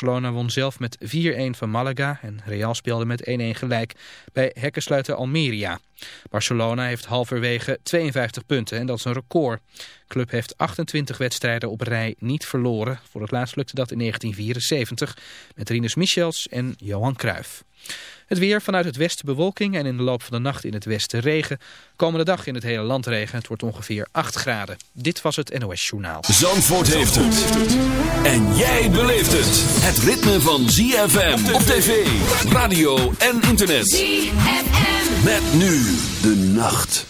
Barcelona won zelf met 4-1 van Malaga en Real speelde met 1-1 gelijk bij hekkensluiter Almeria. Barcelona heeft halverwege 52 punten en dat is een record. Club heeft 28 wedstrijden op rij niet verloren. Voor het laatst lukte dat in 1974 met Rinus Michels en Johan Cruijff. Het weer vanuit het westen bewolking en in de loop van de nacht in het westen regen. Komende dag in het hele land regen. Het wordt ongeveer 8 graden. Dit was het NOS Journaal. Zandvoort heeft het. En jij beleeft het. Het ritme van ZFM op tv, radio en internet. ZFM. Met nu de nacht.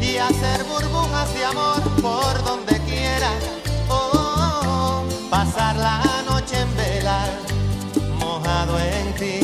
y hacer burbujas de amor por donde quiera. Oh, pasar la noche en vela, mojado en ti.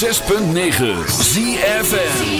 106.9 ZFM.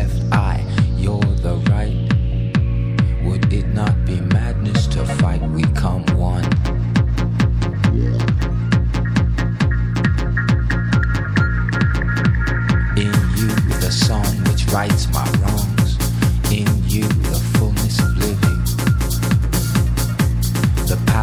the power.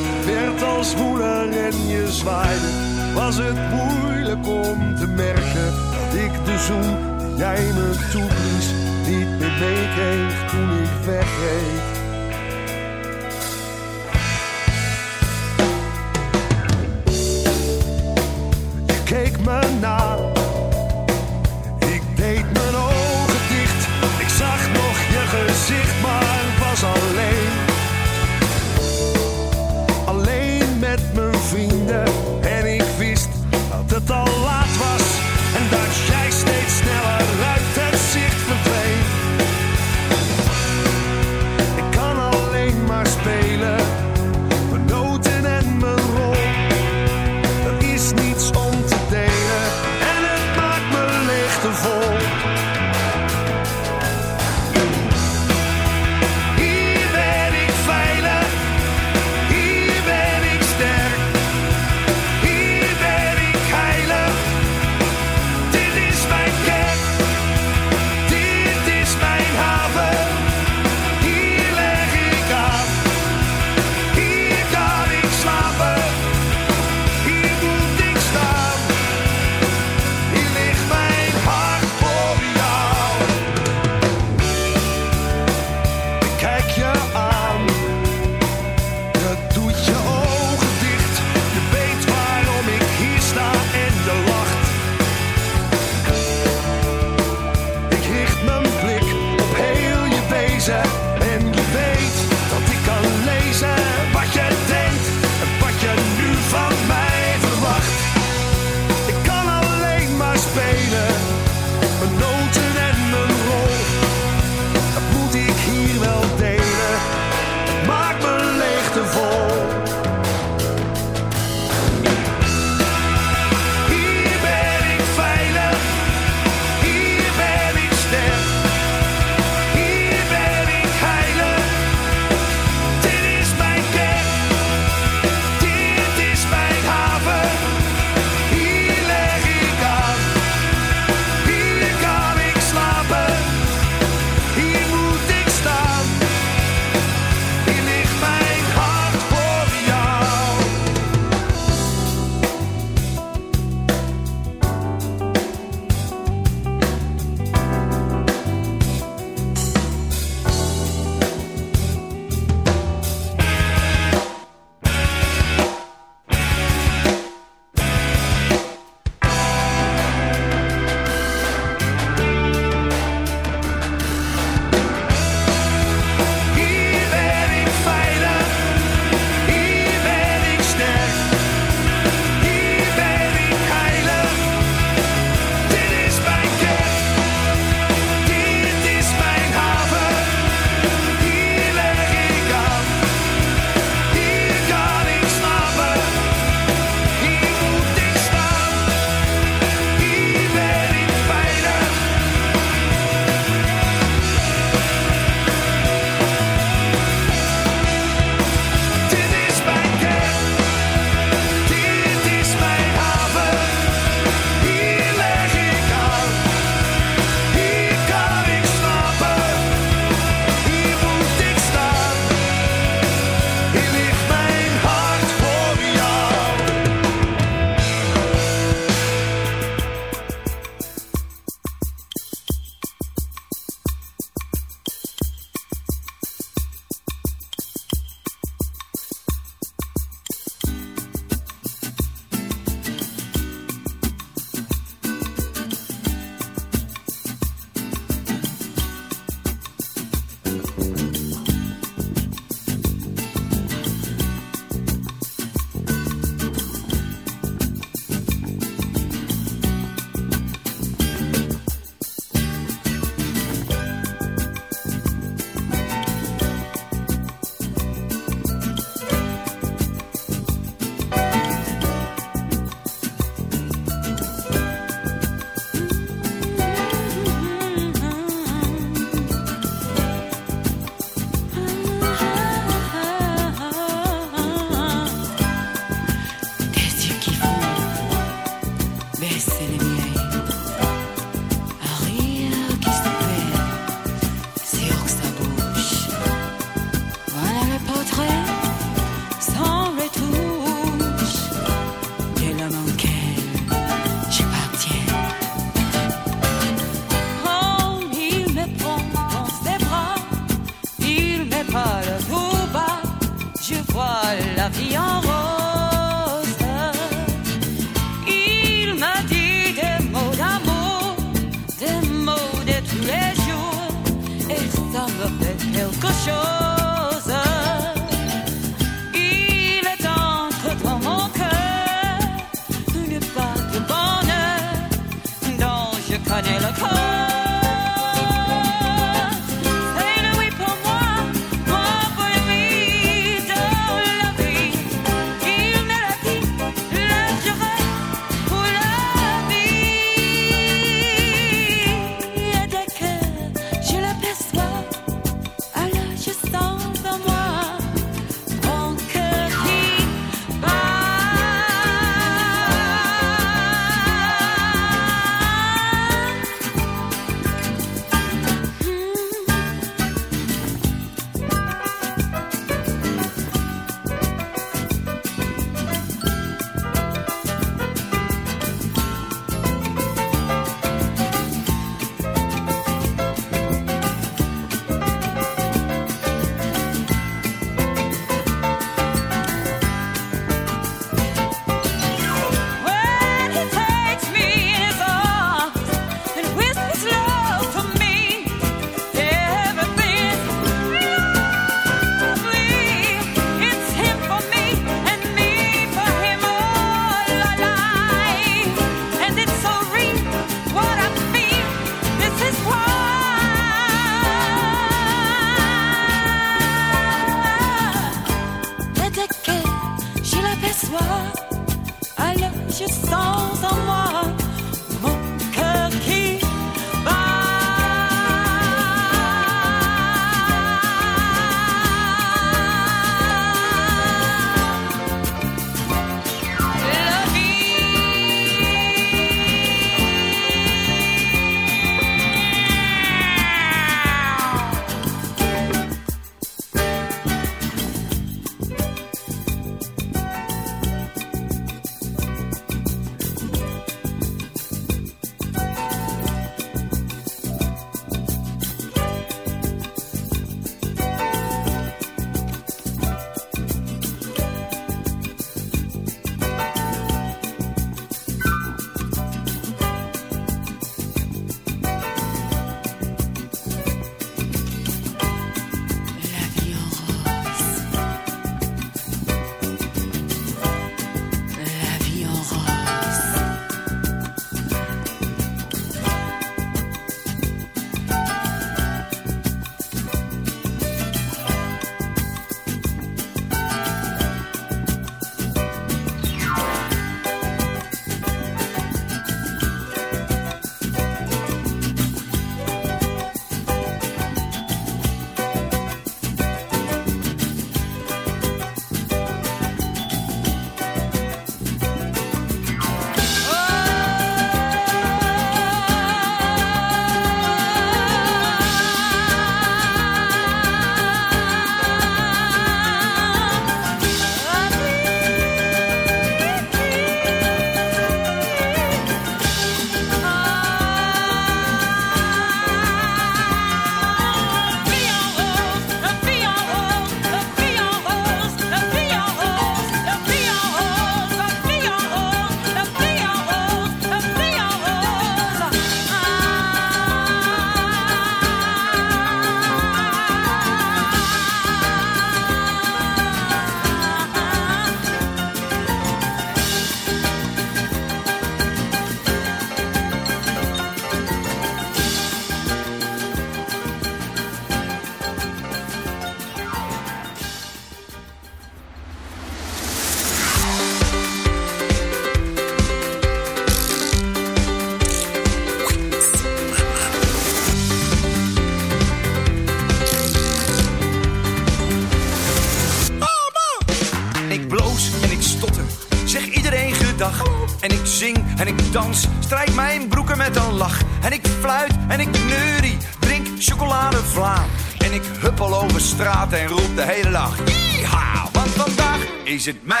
is it mad?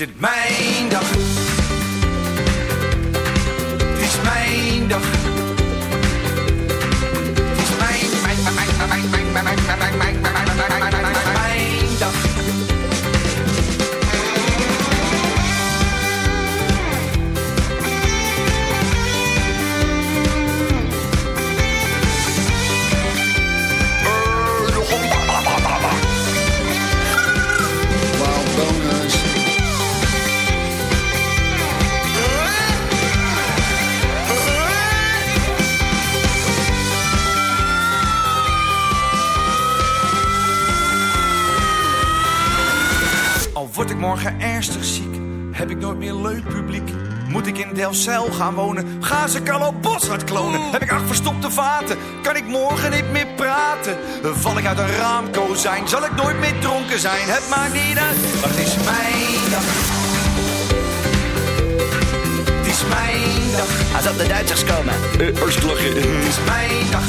Is mijn Delfzijl gaan wonen, gaan ze Carlo Boshart klonen. Heb ik acht verstopte vaten, kan ik morgen niet meer praten. Val ik uit een raamkozijn, zal ik nooit meer dronken zijn. Het maakt niet uit, maar het is mijn dag. Het is mijn dag. Als op de Duitsers komen. Uh, lachen. Het is mijn dag.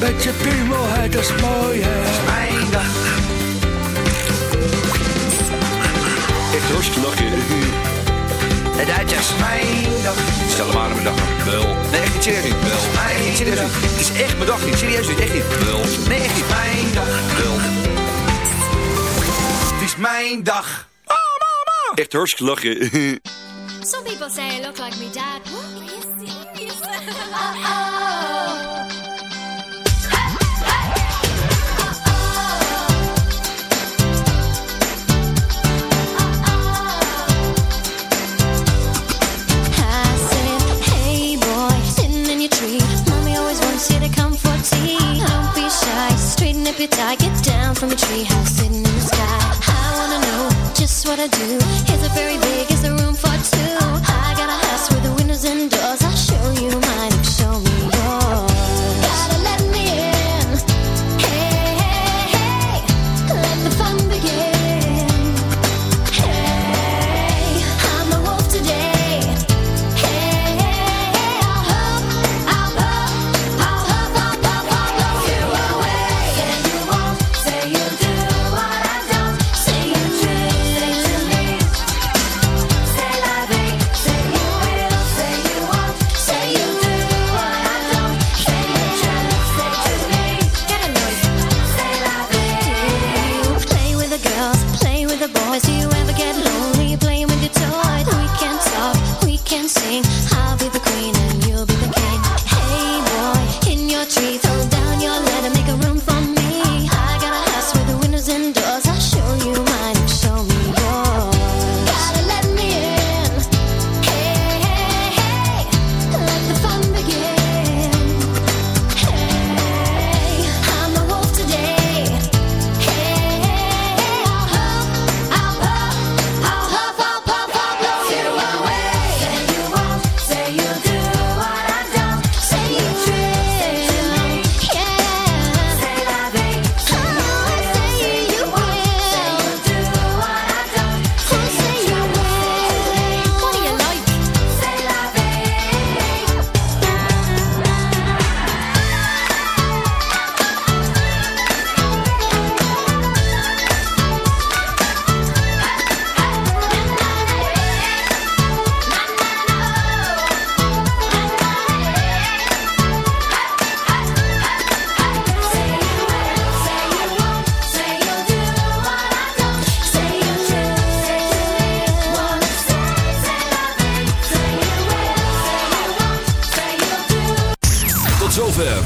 Met je piemel, het is mooi, hè. Het is mijn dag. Echt hartstikke lachen. De Duitsers. Mijn dag. Stel hem aan mijn dag. Wel. Nee, echt niet serieus. Wel. Nee, echt niet serieus. Het is echt mijn dag niet. Serieus niet. Echt niet. Wel. Nee, echt niet. Mijn dag. Wel. Het is mijn dag. Echt hartstikke lachen. straighten up get down from your tree house, sitting in the sky. I wanna know just what I do. Is it very big? Is the room for two? I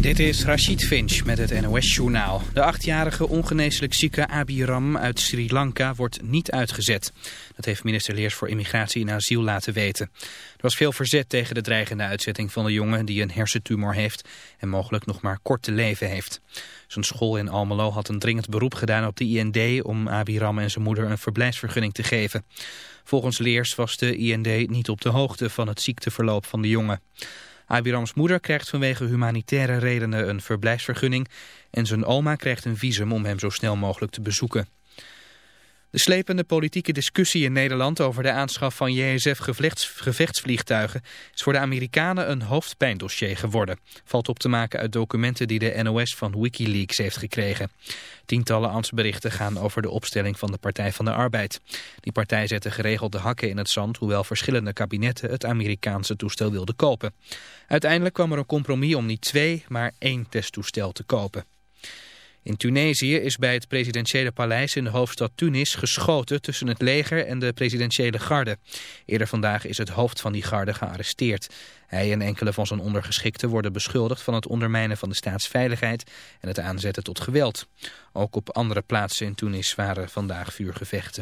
Dit is Rashid Finch met het NOS-journaal. De achtjarige ongeneeslijk zieke Abiram uit Sri Lanka wordt niet uitgezet. Dat heeft minister Leers voor Immigratie en Asiel laten weten. Er was veel verzet tegen de dreigende uitzetting van de jongen die een hersentumor heeft en mogelijk nog maar kort te leven heeft. Zijn school in Almelo had een dringend beroep gedaan op de IND om Abiram en zijn moeder een verblijfsvergunning te geven. Volgens Leers was de IND niet op de hoogte van het ziekteverloop van de jongen. Abirams moeder krijgt vanwege humanitaire redenen een verblijfsvergunning en zijn oma krijgt een visum om hem zo snel mogelijk te bezoeken. De slepende politieke discussie in Nederland over de aanschaf van JSF-gevechtsvliegtuigen is voor de Amerikanen een hoofdpijndossier geworden. Valt op te maken uit documenten die de NOS van Wikileaks heeft gekregen. Tientallen ambtsberichten gaan over de opstelling van de Partij van de Arbeid. Die partij zette geregeld de hakken in het zand, hoewel verschillende kabinetten het Amerikaanse toestel wilden kopen. Uiteindelijk kwam er een compromis om niet twee, maar één testtoestel te kopen. In Tunesië is bij het presidentiële paleis in de hoofdstad Tunis geschoten tussen het leger en de presidentiële garde. Eerder vandaag is het hoofd van die garde gearresteerd. Hij en enkele van zijn ondergeschikten worden beschuldigd van het ondermijnen van de staatsveiligheid en het aanzetten tot geweld. Ook op andere plaatsen in Tunis waren vandaag vuurgevechten.